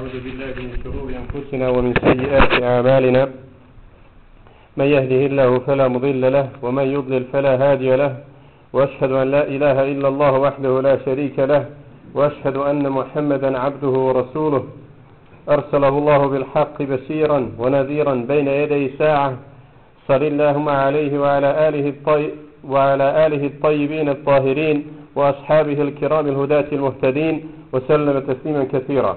نعوذ بالله من شرور أنفسنا ومن سيئات أعمالنا. من يهده الله فلا مضل له ومن يضلل فلا هادي له. وأشهد أن لا إله إلا الله وحده لا شريك له. وأشهد أن محمدا عبده ورسوله. أرسله الله بالحق بشيرا ونذيرا بين يدي ساعة. صل اللهم عليه وعلى آله الطيب وعلى آله الطيبين الطاهرين وأصحابه الكرام الهداة المهتدين وسلم تسليما كثيرا.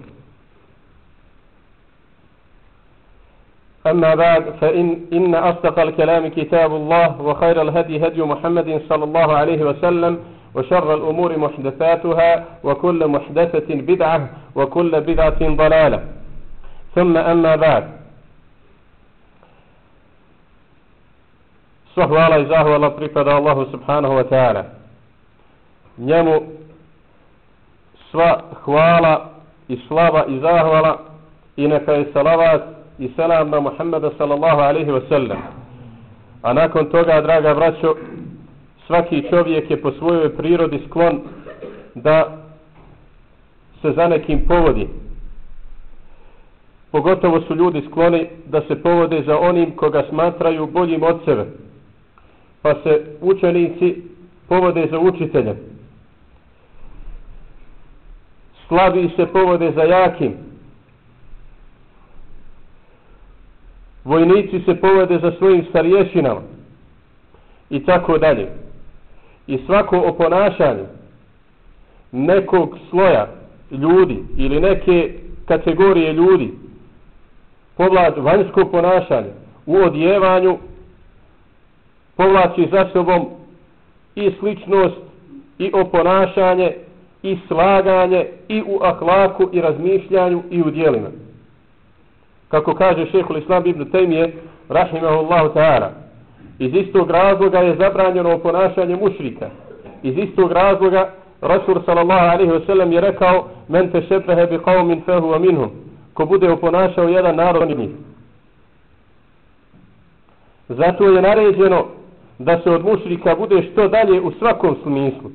أما بعد فإن إن أصدق الكلام كتاب الله وخير الهدي هدي محمد صلى الله عليه وسلم وشر الأمور محدثاتها وكل محدثة بدعة وكل بدعة ضلالة ثم أما بعد hvala i zahvala pripada Allahu subhanahu wa ta'ala. Njemu sva hvala i slava i zahvala i neka je salavat i selam na Muhammeda sallallahu alaihi wasallam. A nakon toga, draga braćo, svaki čovjek je po svojoj prirodi sklon da se za nekim povodi. Pogotovo su ljudi skloni da se povode za onim koga smatraju boljim od sebe. Pa se učenici povode za učiteljem. Slabi se povode za jakim. Vojnici se povode za svojim starješinama. I tako dalje. I svako oponašanje nekog sloja ljudi ili neke kategorije ljudi povlač vanjsko ponašanje u odjevanju povlači za sobom i sličnost i oponašanje i slaganje i u ahlaku i razmišljanju i u dijelima. Kako kaže šehhul Islam ibn Tejmije, rahimahullahu ta'ala iz istog razloga je zabranjeno ponašanje mušrika. Iz istog razloga Rasul sallallahu alaihi wasallam je rekao men te šepehe bi qavmin fehu minhum ko bude oponašao jedan narod njih. Zato je naređeno da se od mušrika bude što dalje u svakom smislu.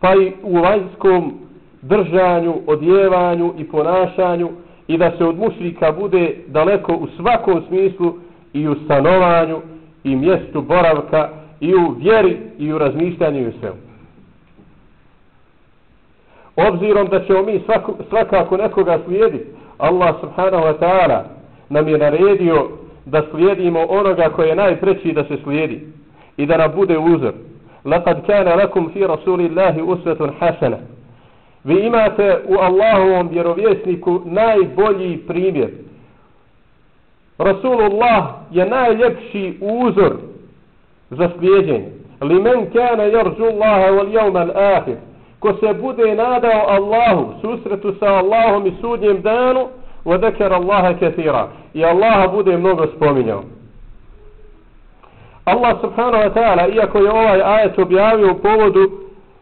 Pa i u vanjskom držanju, odjevanju i ponašanju i da se od mušrika bude daleko u svakom smislu i u stanovanju i mjestu boravka i u vjeri i u razmišljanju i u svemu. Obzirom da ćemo mi svako, svakako nekoga slijediti, Allah subhanahu wa ta'ala nam je naredio da slijedimo onoga koji je najpreći da se slijedi i da nam bude uzor. Laqad kana lakum fi rasulillahi usvetun hasana. Vi imate u Allahovom vjerovjesniku najbolji primjer. Rasulullah je najljepši uzor za slijedjenje. Limen kana yarju Allaha wal yawm al akhir. Ko se bude nadao Allahu, susretu sa Allahom i sudnjem danu, wa dhakara Allaha kathira. I Allaha bude mnogo spominjao. Allah subhanahu wa ta'ala, iako je ovaj ajet objavio u povodu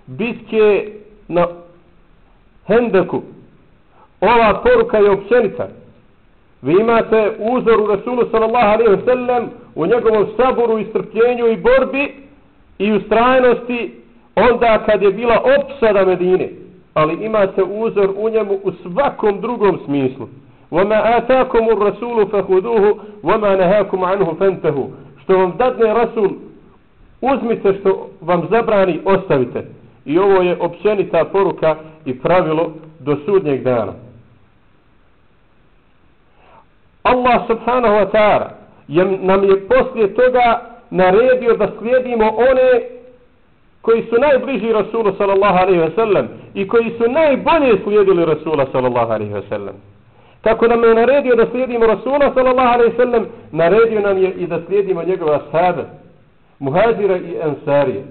bitke na Hendeku, ova poruka je općenita. Vi imate uzor u Rasulu sallallahu alaihi wa sallam u njegovom saboru i strpljenju i borbi i u strajnosti onda kad je bila opsada Medine. Ali imate uzor u njemu u svakom drugom smislu. وَمَا آتَاكُمُ الرَّسُولُ فَهُدُوهُ وَمَا نَهَاكُمْ عَنْهُ فَنْتَهُ Što vam dadne Rasul, uzmite što vam zabrani, ostavite. I ovo je općenita poruka i pravilo do sudnjeg dana. Allah subhanahu wa ta'ala nam je poslije toga naredio da slijedimo one koji su najbliži Rasulu sallallahu alaihi ve sellem i koji su najbolje slijedili Rasula sallallahu alaihi ve sellem. Kako nam je naredio da slijedimo Rasula sallallahu alaihi ve sellem, naredio nam je i da slijedimo njegova sahabe, muhazira i ansarije.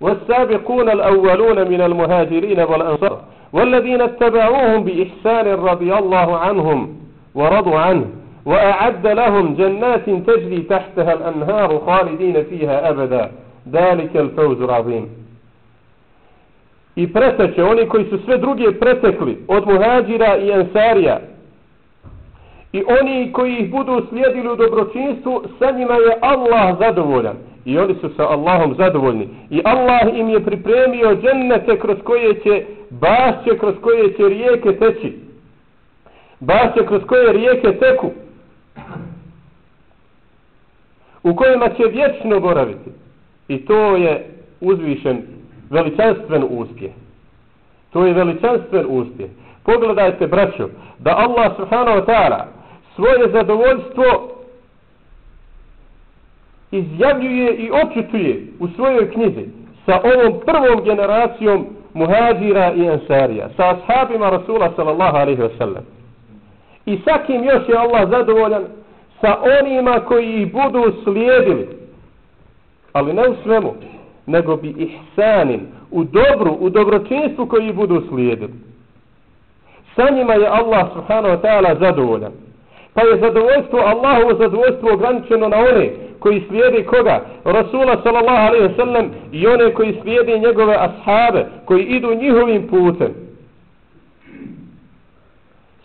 والسابقون الأولون من المهاجرين والأنصار والذين اتبعوهم بإحسان رضي الله عنهم ورضوا عنه وأعد لهم جنات تجري تحتها الأنهار خالدين فيها أبدا. ذلك الفوز العظيم. I preteće oni koji su sve druge pretekli od muhađira i ensarija i oni koji ih budu slijedili u dobročinstvu sa njima je Allah zadovoljan. I oni su sa Allahom zadovoljni. I Allah im je pripremio džennete kroz koje će bašće kroz koje će rijeke teći. Bašće kroz koje rijeke teku u kojima će vječno boraviti. I to je uzvišen veličanstven uspjeh. To je veličanstven uspjeh. Pogledajte braćo da Allah subhanahu wa ta'ala svoje zadovoljstvo izjavljuje i očituje u svojoj knjizi sa ovom prvom generacijom muhađira i ansarija, sa ashabima Rasula sallallahu alaihi wa sallam. I sa kim još je Allah zadovoljan? Sa onima koji ih budu slijedili. Ali ne u svemu, nego bi ihsanim, u dobru, u dobročinstvu koji ih budu slijedili. Sa njima je Allah subhanahu wa ta'ala zadovoljan. Pa je zadovoljstvo, Allahovo zadovoljstvo ograničeno na one koji slijede koga? Rasula sallallahu alaihi wa sallam i one koji slijede njegove ashabe, koji idu njihovim putem.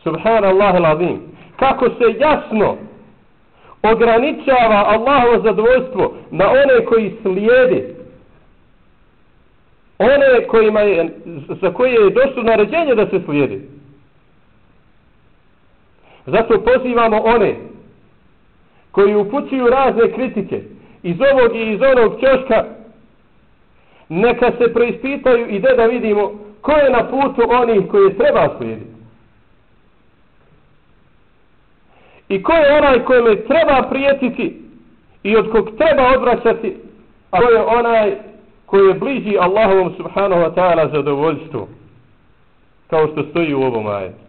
Subhanallah al-azim. Kako se jasno ograničava Allahovo zadovoljstvo na one koji slijede one kojima je, za koje je došlo naređenje da se slijedi. Zato pozivamo one koji upućuju razne kritike iz ovog i iz onog čoška, neka se preispitaju i da vidimo ko je na putu onih koji treba slijediti. I ko je onaj kojeme treba prijetiti i od kog treba odvraćati, a ko je onaj koji je bliži Allahovom subhanahu wa ta'ala zadovoljstvu, kao što stoji u ovom ajetu.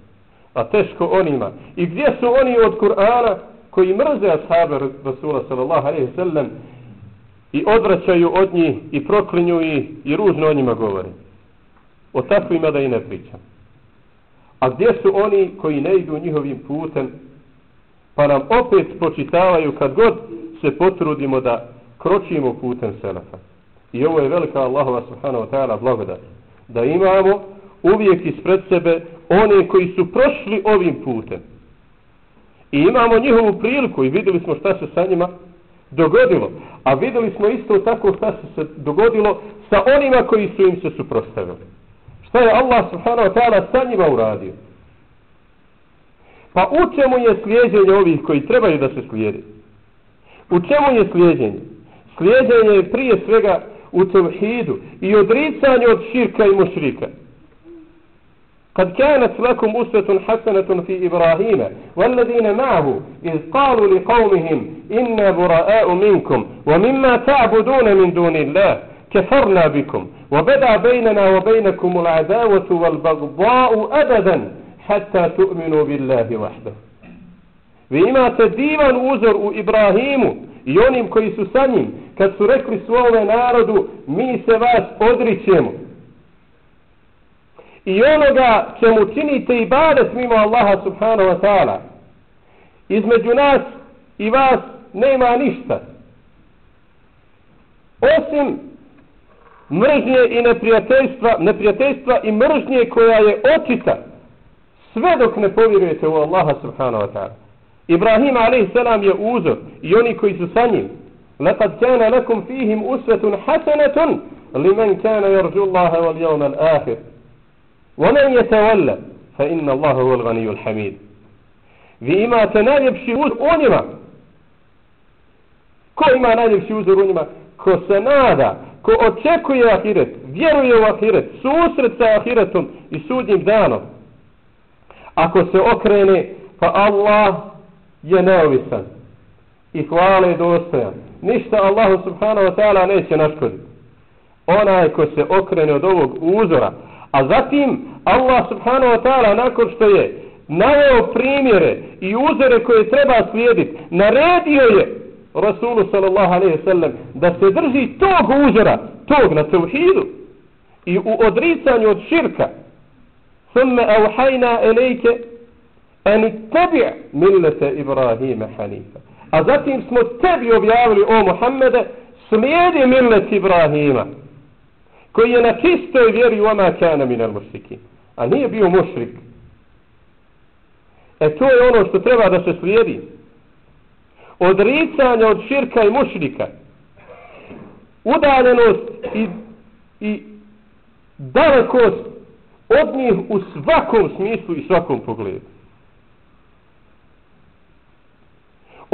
A teško onima. I gdje su oni od Kur'ana koji mrze ashabe Rasula sallallahu alaihi sallam i odvraćaju od njih i proklinju ih i ružno o njima govore. O takvima da i ne pričam. A gdje su oni koji ne idu njihovim putem pa nam opet počitavaju kad god se potrudimo da kročimo putem selefa. I ovo je velika Allahova subhanahu wa ta'ala blagodat. Da imamo uvijek ispred sebe one koji su prošli ovim putem. I imamo njihovu priliku i vidjeli smo šta se sa njima dogodilo. A vidjeli smo isto tako šta se, se dogodilo sa onima koji su im se suprostavili. Šta je Allah subhanahu wa ta'ala sa njima uradio? Pa u čemu je slijedjenje ovih koji trebaju da se slijedi? U čemu je slijedjenje? Slijedjenje je prije svega u tevhidu i odricanje od širka i mušrika. قد كانت لكم أسوة حسنة في إبراهيم والذين معه إذ قالوا لقومهم إنا براء منكم ومما تعبدون من دون الله كفرنا بكم وبدع بيننا وبينكم العداوة والبغضاء أبدا حتى تؤمنوا بالله وحده Vi imate divan uzor u Ibrahimu i onim koji su sa njim, kad. i onoga čemu činite i badet mimo Allaha subhanahu wa ta'ala. Između nas i vas nema ništa. Osim mržnje i neprijateljstva, neprijateljstva i mržnje koja je očita sve dok ne povjerujete u Allaha subhanahu wa ta'ala. Ibrahim a.s. je uzor i oni koji su sa njim. لقد كان لكم فيهم أسوة حسنة لمن كان يرجو الله واليوم الآخر ومن يتولى فإن الله هو الغني الحميد vi imate najljepši uzor u njima. Ko ima najljepši uzor u njima? Ko se nada, ko očekuje ahiret, vjeruje u ahiret, susret sa ahiretom i sudnjim danom. Ako se okrene, pa Allah je neovisan i hvale dostojan. ništa Allahu subhanahu wa ta'ala neće naškoditi. Onaj ko se okrene od ovog uzora, a zatim Allah subhanahu wa ta'ala nakon što je naveo primjere i uzore koje treba slijediti, naredio je Rasulu sallallahu alaihi sallam da se drži tog uzora, tog na tevhidu i u odricanju od širka. Thumme auhajna elejke en tebi' millete Ibrahima Hanifa. A zatim smo tebi objavili o Muhammede slijedi millet Ibrahima koji je na čistoj vjeri u ona kana minel mušrikin. A nije bio mušrik. E to je ono što treba da se slijedi. Odricanje od širka i mušrika. Udaljenost i, i dalekost od njih u svakom smislu i svakom pogledu.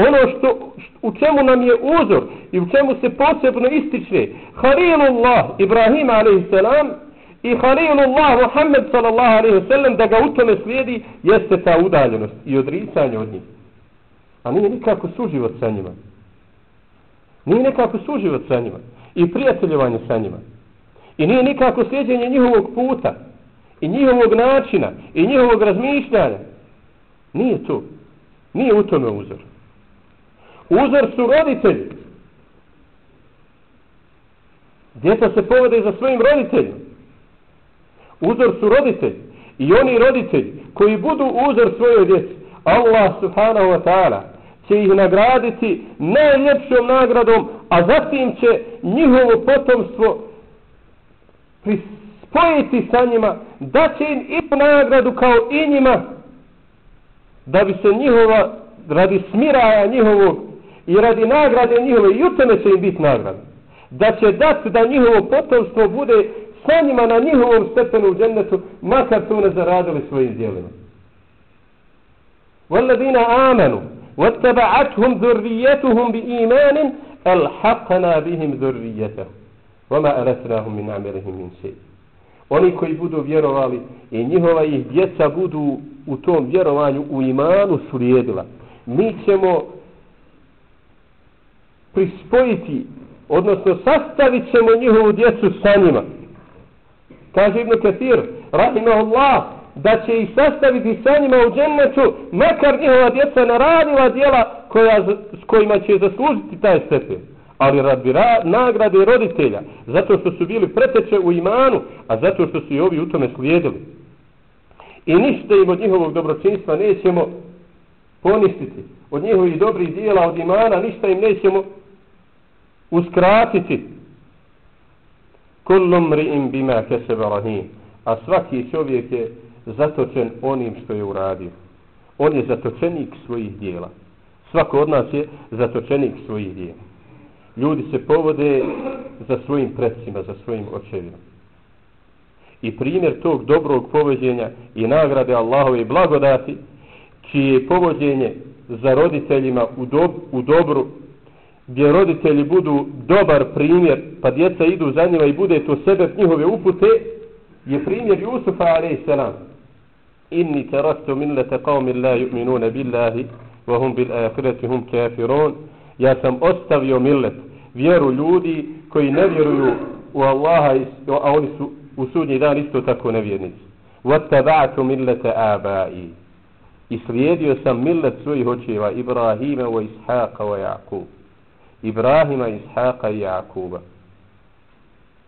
Ono što, u čemu nam je uzor i u čemu se posebno ističe Halilullah Ibrahim a.s. i Halilullah Muhammed sallallahu alaihi da ga u tome slijedi jeste ta udaljenost i odricanje od njih. A nije nikako suživot sa njima. Nije nikako suživot sa njima. I prijateljevanje sa njima. I nije nikako slijedjenje njihovog puta. I njihovog načina. I njihovog razmišljanja. Nije to. Nije u tome uzor. Uzor su roditelji. Djeca se povode za svojim roditeljima. Uzor su roditelji. I oni roditelji koji budu uzor svojoj djeci. Allah subhanahu wa ta'ala će ih nagraditi najljepšom nagradom, a zatim će njihovo potomstvo prispojiti sa njima, da će im i nagradu kao i njima, da bi se njihova, radi smiraja njihovog i radi nagrade njihove i u tome će im biti nagrada. Da će dati da njihovo potomstvo bude sa njima na njihovom stepenu u džennetu, makar su ne zaradili svojim dijelima. والذين آمنوا واتبعتهم ذريتهم بإيمان ألحقنا بهم ذريتهم وما ألسناهم من عملهم من شيء Oni koji budu vjerovali i njihova ih djeca budu u tom vjerovanju u imanu slijedila. Mi ćemo prispojiti, odnosno sastavit ćemo njihovu djecu sa njima. Kaže Ibn Kathir, rahimahullah, da će ih sastaviti sa njima u džennetu, makar njihova djeca naradila djela koja, s kojima će zaslužiti taj stepen. Ali radi ra, nagrade roditelja, zato što su bili preteče u imanu, a zato što su i ovi u tome slijedili. I ništa im od njihovog dobročinstva nećemo poništiti. Od njihovih dobrih dijela, od imana, ništa im nećemo uskratiti. Kullum ri'im bima kesebe rahim. A svaki čovjek je zatočen onim što je uradio. On je zatočenik svojih dijela. Svako od nas je zatočenik svojih dijela. Ljudi se povode za svojim predsima za svojim očevima. I primjer tog dobrog povođenja i nagrade Allahove blagodati čije je povođenje za roditeljima u, dob, u dobru gdje roditelji budu dobar primjer, pa djeca idu za njima i bude to sebe njihove upute, je primjer Jusufa a.s. Inni teraktu millete qavmin la yu'minuna billahi, wa hum bil ahireti hum kafirun. Ja sam ostavio millet, vjeru ljudi koji ne vjeruju u Allaha, a oni su u sudnji dan isto tako nevjernici. Vattaba'tu millete abai. I slijedio sam millet svojih očeva Ibrahima, wa Ishaqa, wa Jakuba. إبراهيم إسحاق يعقوب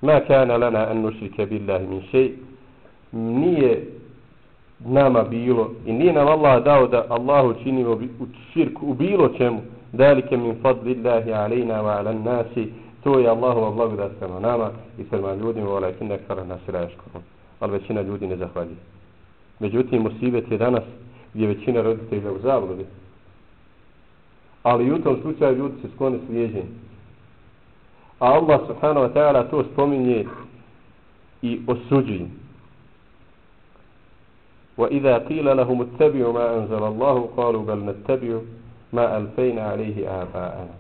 ما Ma لنا lana an بالله billahi min. Nije nama bilo i nije nam Allah dao da Allahu činimo u širku u bilo čemu. Dalike min fadlillahi alejna wa ala nasi. To je Allahova blagodat prema nama i prema ljudima, wa lakin nekara nasi raškorom. Ali većina ljudi ne zahvalji. Međutim, musibet je danas gdje većina roditelja u zabludi ali u tom slučaju ljudi se skloni slijeđenju. A Allah subhanahu wa ta'ala to spominje i osuđuje. وإذا قيل لهم اتبعوا ما أنزل الله قالوا بل نتبع ما ألفينا عليه آباءنا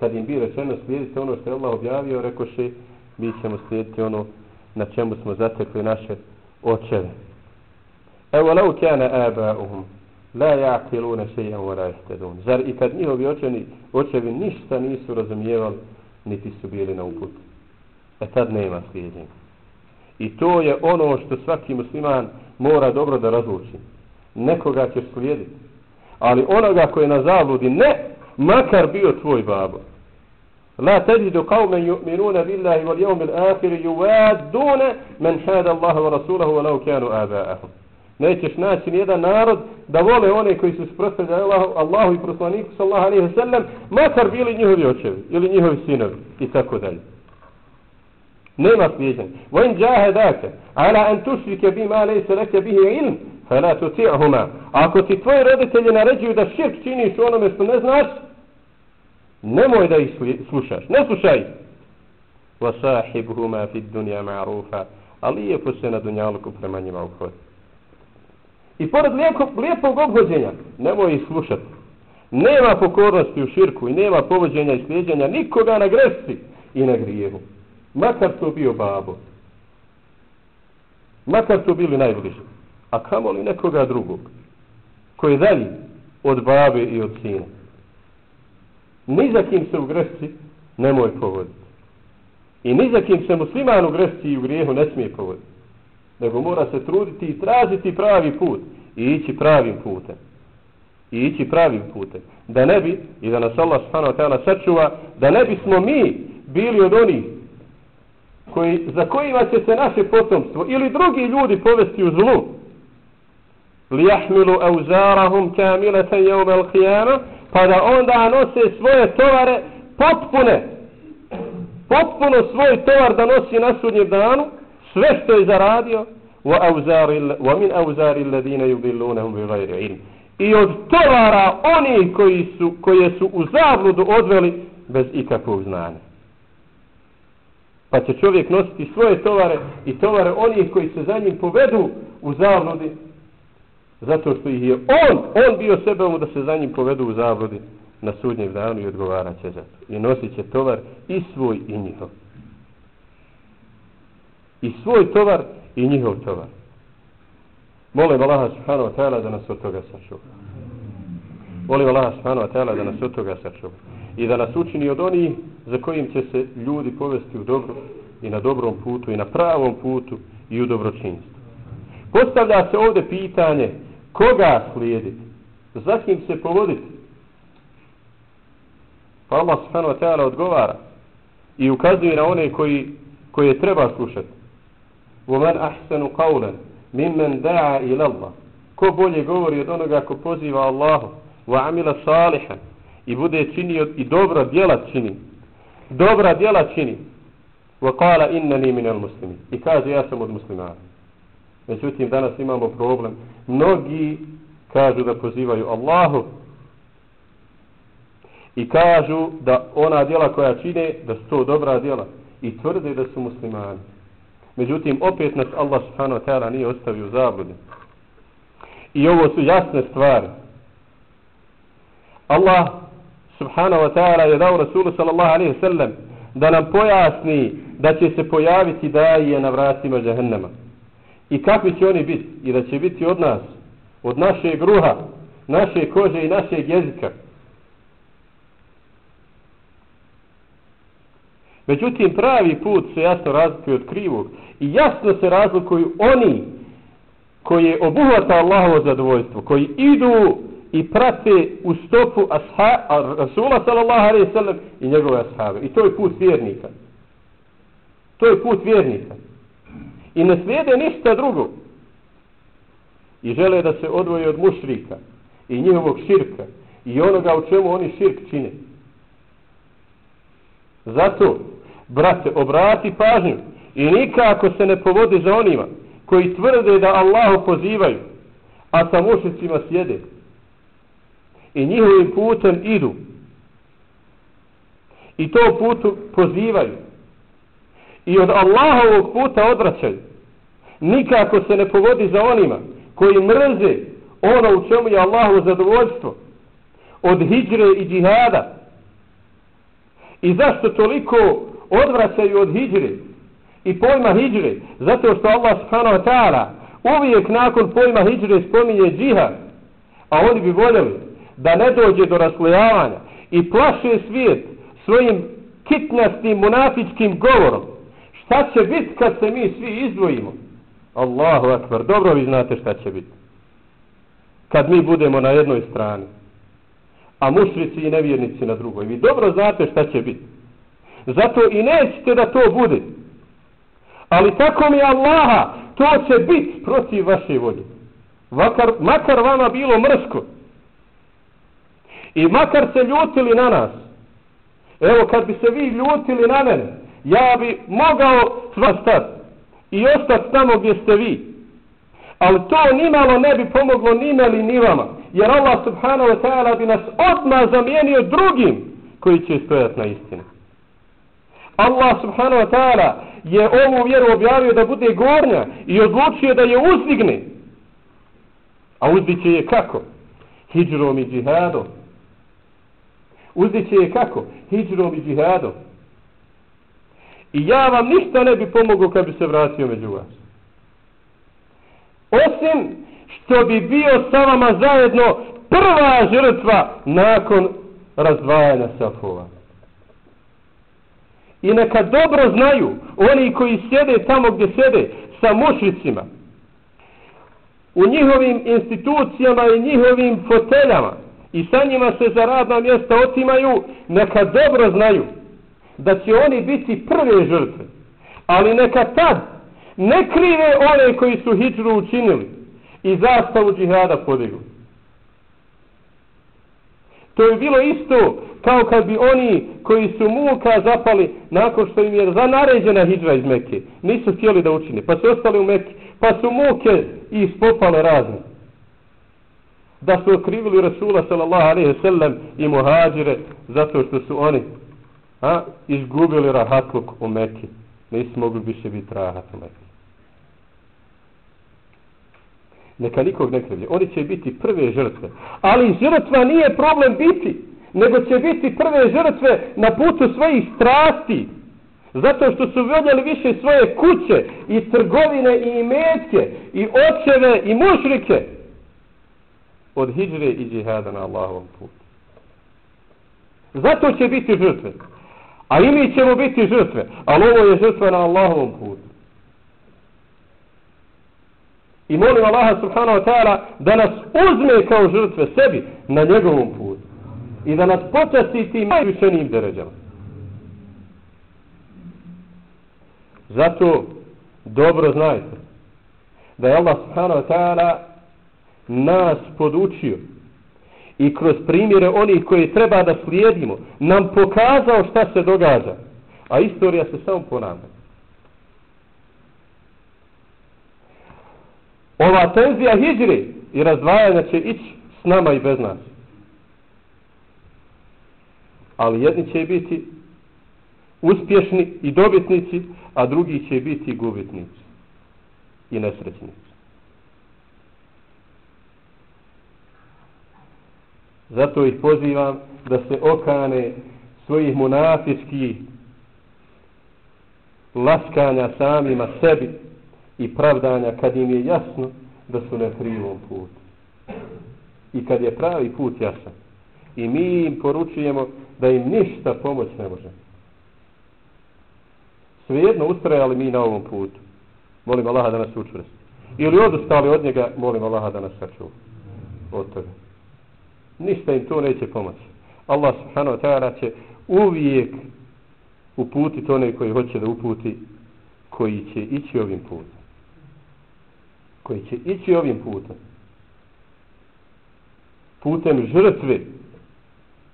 kad im bi rečeno slijedite ono što je Allah objavio, rekoše, mi ćemo slijediti ono na čemu smo zatekli naše očeve. Evo lau kjane aba'uhum La yaqiluna shay'an wa la yahtadun. Zar i kad njihovi očevi, očevi ništa nisu razumijevali, niti su bili na uputu. E tad nema slijedjenja. I to je ono što svaki musliman mora dobro da razluči. Nekoga ćeš slijediti. Ali onoga koji je na zabludi, ne, makar bio tvoj babo. La tajidu qawman yu'minuna billahi wal yawmil akhir yuwadduna man hada Allaha wa rasulahu wa walau kanu aba'ahum. Nećeš naći nijedan narod da vole one koji su sprostali Allahu, Allahu i poslaniku sallallahu alejhi ve sellem, makar bili njihovi očevi ili njihovi sinovi i tako dalje. Nema slijedjenja. Wa in jahadaka ala an tushrika bima laysa laka bihi ilm, fala tuti'huma. Ako ti tvoji roditelji naređuju da širk činiš onome što ne znaš, nemoj da ih slušaš. Ne slušaj ih. Wa sahibuhuma fi dunya ma'rufa. Ali lijepo se na dunjaluku prema njima uhoditi. I pored lijepog, lijepog obhođenja, nemoj ih slušati. Nema pokornosti u širku i nema povođenja i slijedjenja nikoga na grešci i na grijevu. Makar to bio babo. Makar to bili najbliži. A kamo li nekoga drugog? Koji je dalji od babe i od sina. Ni za kim se u grešci nemoj povoditi. I ni za kim se musliman u grešci i u grijehu ne smije povoditi nego mora se truditi i tražiti pravi put i ići pravim putem. I ići pravim putem. Da ne bi, i da nas Allah subhanahu wa ta'ala sačuva, da ne bismo mi bili od onih koji, za kojima će se naše potomstvo ili drugi ljudi povesti u zlu. Lijahmilu auzarahum kamilata jevme al pa da onda nose svoje tovare potpune. Potpuno svoj tovar da nosi na sudnjem danu, sve što je zaradio wa min awzari alladhina yudillunhum bighayri ilm. I od tovara oni koji su koje su u zabludu odveli bez ikakvog znanja. Pa će čovjek nositi svoje tovare i tovare onih koji se za njim povedu u zabludi zato što ih je on on bio sebe da se za njim povedu u zabludi na sudnjem danu i odgovarat će za to. I nosit će tovar i svoj i njihov i svoj tovar i njihov tovar. Molim Allaha subhanahu wa ta'ala da nas od toga sačuva. Molim Allaha subhanahu wa ta'ala da nas od toga sačuva. I da nas učini od onih za kojim će se ljudi povesti u dobro i na dobrom putu i na pravom putu i u dobročinstvu. Postavlja se ovdje pitanje koga slijediti? Za kim se povoditi? Pa Allah subhanahu wa ta'ala odgovara i ukazuje na one koji, koje treba slušati. ومن أحسن قولا ممن دعا إلى الله ko bolje govori od onoga ko poziva Allahu wa amila salihan i bude čini i dobra djela čini dobra djela čini wa qala innani min al muslimin i kaže ja sam od muslimana međutim danas imamo problem mnogi kažu da pozivaju Allahu i kažu da ona djela koja čine da su to dobra djela i tvrde da su muslimani Međutim, opet nas Allah subhanahu wa ta'ala nije ostavio u zabludi. I ovo su jasne stvari. Allah subhanahu wa ta'ala je dao Rasulu sallallahu alaihi sallam da nam pojasni da će se pojaviti daje na vratima džahennama. I kakvi će oni biti? I da će biti od nas, od naše ruha, naše kože i našeg jezika. Međutim, pravi put se jasno razlikuje od krivog. I jasno se razlikuju oni koji obuhvata Allahovo zadovoljstvo, koji idu i prate u stopu asha, Rasula sallallahu alaihi sallam i njegove ashave. I to je put vjernika. To je put vjernika. I ne slijede ništa drugo. I žele da se odvoje od mušrika i njihovog širka i onoga u čemu oni širk čine. Zato, brate, obrati pažnju i nikako se ne povodi za onima koji tvrde da Allahu pozivaju, a sa mušicima sjede. I njihovim putem idu. I to putu pozivaju. I od Allahovog puta odvraćaju. Nikako se ne povodi za onima koji mrze ono u čemu je Allahovo zadovoljstvo. Od hijre i džihada. I zašto toliko odvraćaju od hijđre i pojma hijđre, Zato što Allah subhanahu wa ta'ala uvijek nakon pojma hijđre spominje džihad. A oni bi voljeli da ne dođe do raslojavanja i plaše svijet svojim kitnjastim munafičkim govorom. Šta će biti kad se mi svi izdvojimo? Allahu akbar, dobro vi znate šta će biti. Kad mi budemo na jednoj strani, a mušrici i nevjernici na drugoj. Vi dobro znate šta će biti. Zato i nećete da to bude. Ali tako mi Allaha, to će biti protiv vaše volje. Makar, makar vama bilo mrsko. I makar se ljutili na nas. Evo kad bi se vi ljutili na mene, ja bi mogao vas stati i ostati tamo gdje ste vi. Ali to nimalo ne bi pomoglo ni meni ni vama. Jer Allah subhanahu wa ta'ala bi nas odmah zamijenio drugim koji će stojati na istinu. Allah subhanahu wa ta'ala je ovu vjeru objavio da bude gornja i odlučio da je uzdigne. A uzdiće je kako? Hidžrom i džihadom. Uzdiće je kako? Hidžrom i džihadom. I ja vam ništa ne bi pomogao kad bi se vratio među vas. Osim što bi bio sa vama zajedno prva žrtva nakon razdvajanja safova. I neka dobro znaju oni koji sjede tamo gdje sjede sa mušicima u njihovim institucijama i njihovim foteljama i sa njima se za radna mjesta otimaju, neka dobro znaju da će oni biti prve žrtve. Ali neka tad ne krive one koji su hijđru učinili i zastavu džihada podigli. To je bilo isto kao kad bi oni koji su muka zapali nakon što im je zanaređena hijđra iz Mekke. Nisu htjeli da učine, pa su ostali u Mekke, pa su muke ispopale razne. Da su okrivili Rasula sallallahu alaihi sallam i muhađire zato što su oni a, izgubili rahatluk u Mekke. Nisu mogli više biti rahat u Mekke. Neka nikog ne krivlje. Oni će biti prve žrtve. Ali žrtva nije problem biti, nego će biti prve žrtve na putu svojih strasti. Zato što su voljeli više svoje kuće i trgovine i imetke i očeve i mušrike od hijđre i džihada na Allahovom putu. Zato će biti žrtve. A i mi ćemo biti žrtve. Ali ovo je žrtva na Allahovom putu. I molim Allaha subhanahu wa ta'ala da nas uzme kao žrtve sebi na njegovom putu. I da nas počasti tim najvišenijim deređama. Zato dobro znajte da je Allah subhanahu wa ta'ala nas podučio i kroz primjere onih koji treba da slijedimo nam pokazao šta se događa. A istorija se samo ponavlja. Ova tenzija hijri i razdvajanja će ići s nama i bez nas. Ali jedni će biti uspješni i dobitnici, a drugi će biti gubitnici i nesrećnici. Zato ih pozivam da se okane svojih monafičkih laskanja samima sebi i pravdanja kad im je jasno da su na krivom putu. I kad je pravi put jasan. I mi im poručujemo da im ništa pomoć ne može. Svejedno ustrajali mi na ovom putu. Molim Allaha da nas učvrsti. Ili odustali od njega, molim Allaha da nas sačuva. Od toga. Ništa im to neće pomoći. Allah subhanahu wa ta'ala će uvijek uputiti one koji hoće da uputi koji će ići ovim putem koji će ići ovim putem. Putem žrtve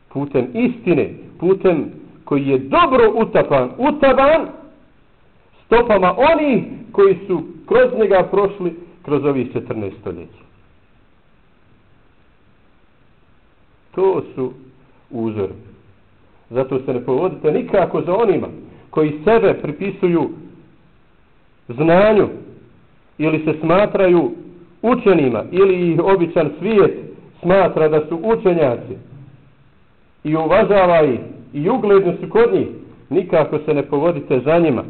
putem istine putem koji je dobro utapan utaban stopama onih koji su kroz njega prošli kroz ovih 14 stoljeća. To su uzori. Zato se ne povodite nikako za onima koji sebe pripisuju znanju ili se smatraju učenima ili ih običan svijet smatra da su učenjaci i uvažava ih i ugledno su kod njih nikako se ne povodite za njima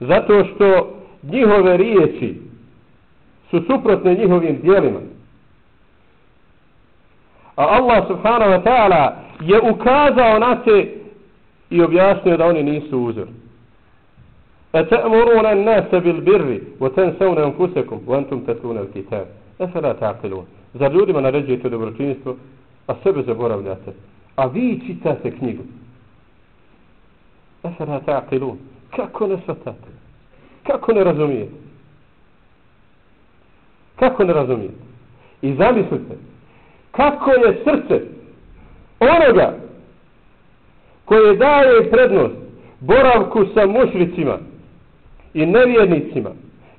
zato što njihove riječi su suprotne njihovim dijelima A Allah subhanahu wa ta'ala je ukazao na te i objasnio da oni nisu uzor. أتأمرون الناس بالبر وتنسون أنفسكم وأنتم تتلون الكتاب أفلا تعقلون Zar ljudima naređujete dobročinstvo, a sebe zaboravljate? A vi čitate knjigu. Efera ta'qilun. Kako ne shvatate? Kako ne razumijete? Kako ne razumijete? I zamislite, kako je srce onoga koje daje prednost boravku sa mušricima i nevjernicima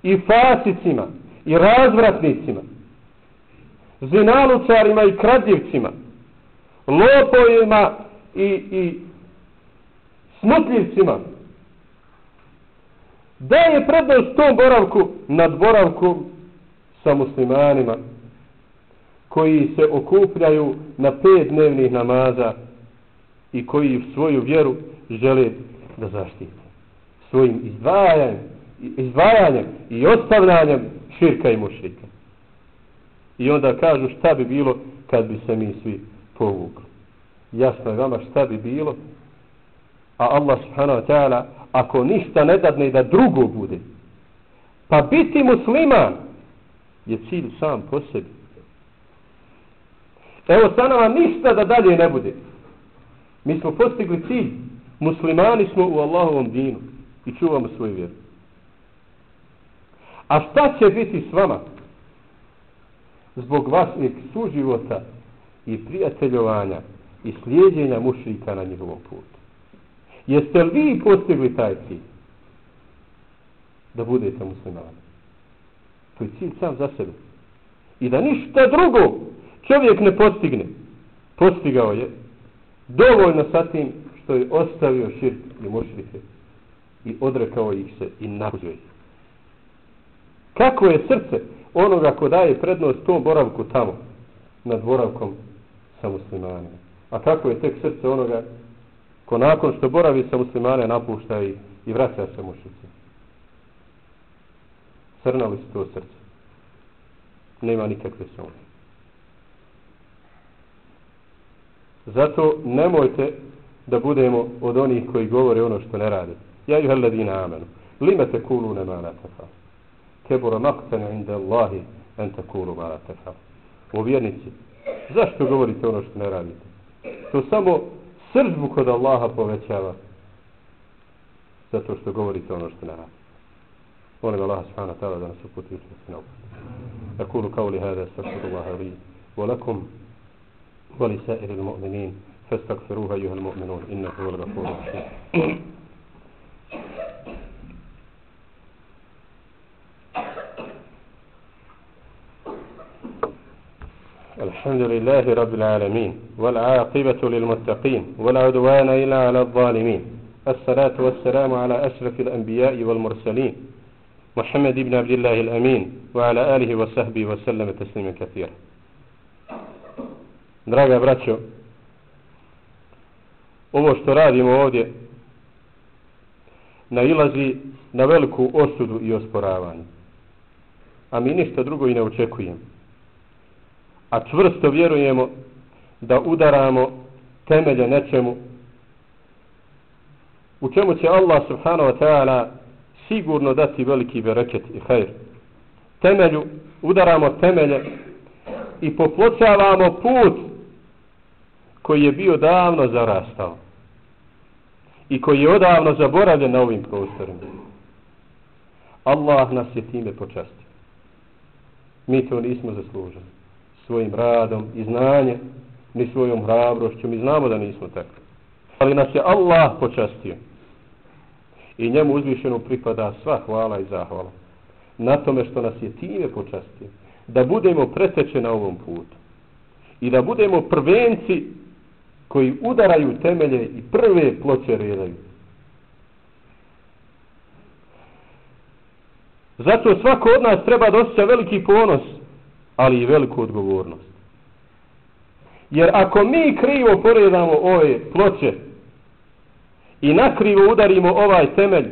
i fasicima i razvratnicima zinalucarima i kradljivcima lopovima i, i smutljivcima. Da je prednost tom boravku nad boravkom sa muslimanima koji se okupljaju na pet dnevnih namaza i koji svoju vjeru žele da zaštite svojim izdvajanjem, izdvajanjem i ostavljanjem širka i mušrika. I onda kažu šta bi bilo kad bi se mi svi povukli. Jasno je vama šta bi bilo, a Allah subhanahu wa ta'ala ako ništa ne dadne da drugo bude, pa biti musliman je cilj sam po sebi. Evo sa nama ništa da dalje ne bude. Mi smo postigli cilj. Muslimani smo u Allahovom dinu i čuvamo svoju vjeru. A šta će biti s vama? Zbog vašeg suživota i prijateljovanja i slijedjenja mušrika na njihovom putu. Jeste li vi postigli taj cilj? Da budete muslimani. To je cilj sam za sebe. I da ništa drugo čovjek ne postigne. Postigao je dovoljno sa tim što je ostavio širk i mušrike i odrekao ih se i napuzio ih. Kako je srce onoga ko daje prednost tom boravku tamo, nad boravkom sa muslimanima? A kako je tek srce onoga ko nakon što boravi sa muslimane napušta i, i vraća se mušice? Crnali se to srce. Nema nikakve sumnje. Zato nemojte da budemo od onih koji govore ono što ne rade. Ja juha ladina amenu. Lima te kulu ne mana tefa. Kebura maktana inda Allahi en te kulu mana tefa. O vjernici, zašto govorite ono što ne radite? To samo sržbu kod Allaha povećava zato što govorite ono što ne radite. Molim Allah subhanahu wa ta'ala da nas uputi u se na uputi. أقول قولي هذا استغفر الله لي ولكم ولسائر المؤمنين فاستغفروه أيها المؤمنون إنه هو الغفور الرحيم الحمد لله رب العالمين والعاقبة للمتقين ولا عدوان إلا على الظالمين الصلاة والسلام على أشرف الأنبياء والمرسلين محمد بن عبد الله الأمين وعلى آله وصحبه وسلم تسليما كثيرا Draga braćo, ovo što radimo ovdje nailazi na veliku osudu i osporavanje. A mi ništa drugo i ne očekujemo. A čvrsto vjerujemo da udaramo temelje nečemu u čemu će Allah subhanahu wa ta'ala sigurno dati veliki bereket i hajr. Temelju, udaramo temelje i popločavamo put koji je bio davno zarastao i koji je odavno zaboravljen na ovim prostorima. Allah nas je time počastio. Mi to nismo zaslužili. Svojim radom i znanjem, ni svojom hrabrošću. Mi znamo da nismo takvi. Ali nas je Allah počastio. I njemu uzvišeno pripada sva hvala i zahvala. Na tome što nas je time počastio. Da budemo preteče na ovom putu. I da budemo prvenci koji udaraju temelje i prve ploče redaju. Zato svako od nas treba da osjeća veliki ponos, ali i veliku odgovornost. Jer ako mi krivo poredamo ove ploče i nakrivo udarimo ovaj temelj,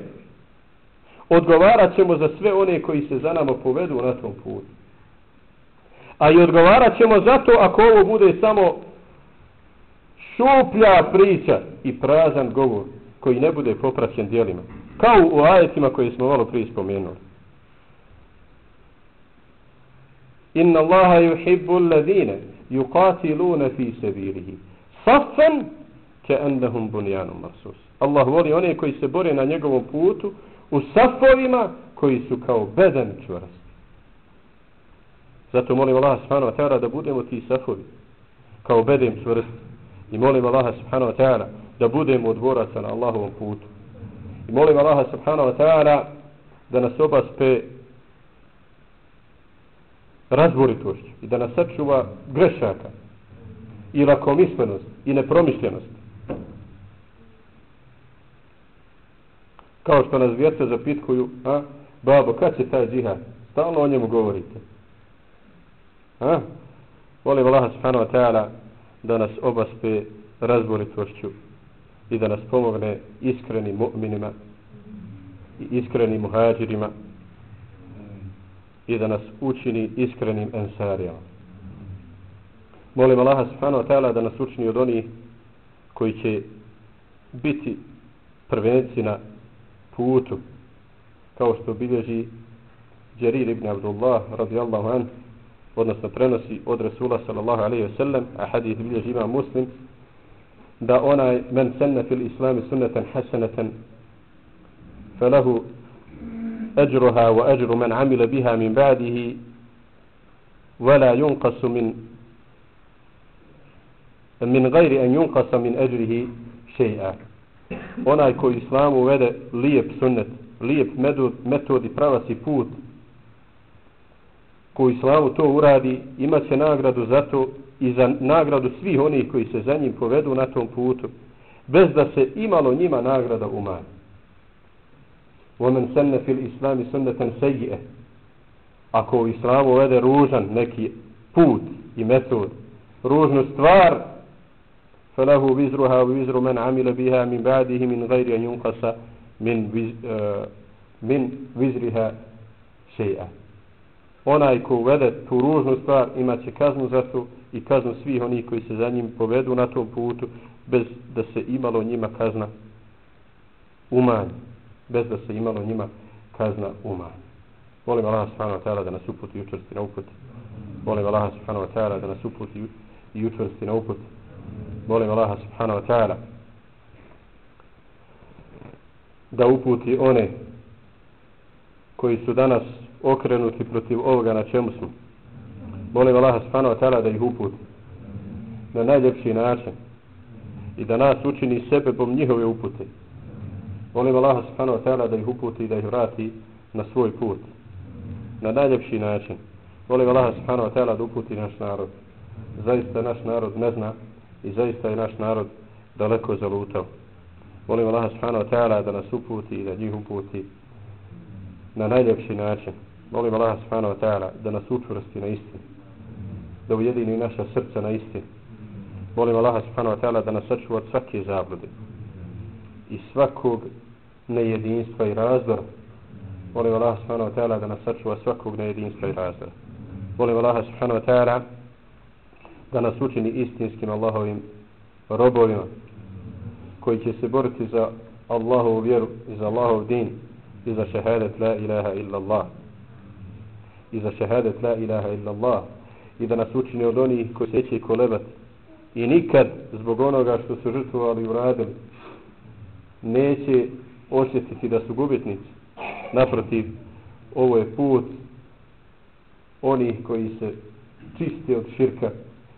odgovarat ćemo za sve one koji se za nama povedu na tom putu. A i odgovarat ćemo zato ako ovo bude samo šuplja priča i prazan govor koji ne bude popraćen dijelima. Kao u ajetima koje smo malo prije spomenuli. Inna Allaha yuhibbu alladhina yuqatiluna fi sabilihi saffan ka'annahum bunyanun marsus. Allah voli one koji se bore na njegovom putu u safovima koji su kao beden čvrst. Zato molim Allah subhanahu wa ta'ala da budemo ti safovi kao beden čvrst. I molim Allah subhanahu wa ta'ala da budemo dvoraca na Allahovom putu. I molim Allah subhanahu wa ta'ala da nas obaspe razboritošću i da nas sačuva grešaka i lakomislenost i nepromišljenost. Kao što nas vjeca zapitkuju, a, babo, kad će taj džihad? Stalno o njemu govorite. A? Volim Allah subhanahu wa ta'ala da nas obaspe razboritošću i da nas pomogne iskrenim mu'minima i iskrenim muhađirima i da nas učini iskrenim ensarijama. Molim Allaha subhanahu wa ta'ala da nas učini od onih koji će biti prvenci na putu kao što bilježi Jarir ibn Abdullah radijallahu an odnosno prenosi od Rasula sallallahu alaihi wa sallam a hadith bilježi ima muslim da onaj men senne fil islami sunnatan hasanatan falahu أجرها وأجر من عمل بها من بعده ولا ينقص من من غير أن ينقص من أجره شيئا onaj koji islamu uvede lijep sunnet, lijep metod, metod i pravasi put koji islamu to uradi, imat će nagradu za to i za nagradu svih onih koji se za njim povedu na tom putu, bez da se imalo njima nagrada umanji. ومن سن في الإسلام سنة سيئة ako u islamu uvede ružan neki put i metod, ružnu stvar, فله وزرها ووزر من عمل بها من بعده من غير أن ينقص من من وزرها شيئا onaj ko uvede tu ružnu stvar imat će kaznu za to i kaznu svih onih koji se za njim povedu na tom putu bez da se imalo njima kazna umanj bez da se imalo njima kazna umanj molim Allah subhanahu wa ta'ala da nas uputi i učvrsti na uput molim Allah subhanahu wa ta'ala da nas uputi i učvrsti na uput molim Allah subhanahu wa ta'ala da uputi one koji su danas okrenuti protiv ovoga na čemu smo. Molim Allah subhanahu wa ta'ala da ih uputi na najljepši način i da nas učini sebebom njihove upute. Molim Allah subhanahu wa ta'ala da ih uputi i da ih vrati na svoj put. Na najljepši način. Molim Allah subhanahu wa ta'ala da uputi naš narod. Zaista naš narod ne zna i zaista je naš narod daleko zalutao. Molim Allah subhanahu wa ta'ala da nas uputi i da njih uputi na najljepši način. Molim Allah subhanahu wa ta'ala da nas učvrsti na istinu. Da ujedini naša srca na istinu. Molim Allah subhanahu wa ta'ala da nas sačuva od svake zablude i svakog nejedinstva i razdora. Molim Allah subhanahu wa ta'ala da nas sačuva svakog nejedinstva i razdora. Molim Allah subhanahu wa ta'ala da nas učini istinskim Allahovim robovima koji će se boriti za Allahovu vjeru i za Allahov din i za šehadet la ilaha illa Allah i za šehadet la ilaha illa Allah i da nas učini od onih koji se će kolebat i nikad zbog onoga što su žrtvovali i uradili neće osjetiti da su gubitnici naprotiv ovo je put onih koji se čiste od širka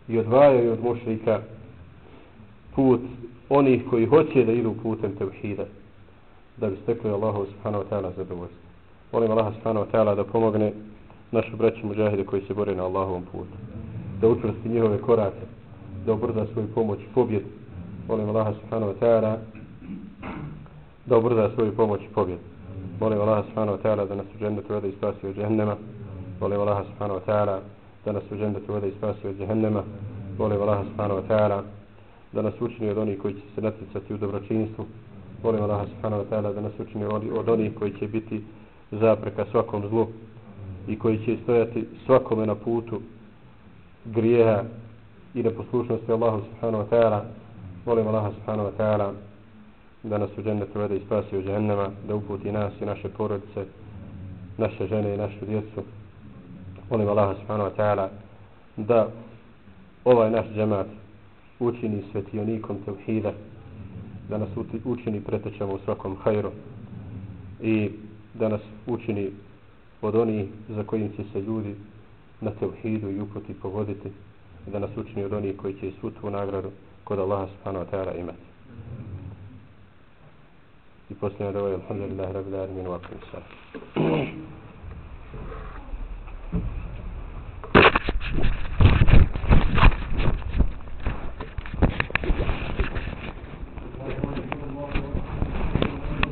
i odvajaju od mušrika put onih koji hoće da idu putem tevhida da bi stekli Allahu subhanahu wa ta'ala zadovoljstvo. Molim Allaha subhanahu wa ta'ala da pomogne našu braću muđahide koji se bore na Allahovom putu. Da učvrsti njihove korake, da obrda svoju pomoć i pobjed. Molim Allaha subhanahu wa ta'ala da obrza svoju pomoć i pobjed. Molim Allah subhanahu wa ta'ala da nas u džennetu vede i spasi od džehennema. Molim Allah subhanahu wa ta'ala da nas u džennetu vede i spasi od džehennema. Molim Allah subhanahu wa ta'ala da nas učini od onih koji će se natjecati u dobročinstvu. Molim Allah subhanahu wa ta'ala da nas učini od onih koji će biti zapreka svakom zlu i koji će stojati svakome na putu grijeha i neposlušnosti Allahu subhanahu wa ta'ala. Molim Allah subhanahu wa ta'ala da nas u džennetu vede i spasi u džennema, da uputi nas i naše porodice, naše žene i našu djecu. Molim Allaha subhanahu wa ta'ala da ovaj naš džemat učini svetionikom tevhida, da nas učini pretečemo u svakom hajru i da nas učini od onih za kojim će se ljudi na tevhidu i uputi povoditi i da nas učini od onih koji će svu tu nagradu kod Allaha subhanahu wa ta'ala imati. I posljedno da ovaj, alhamdulillah, rabbil alamin wa akim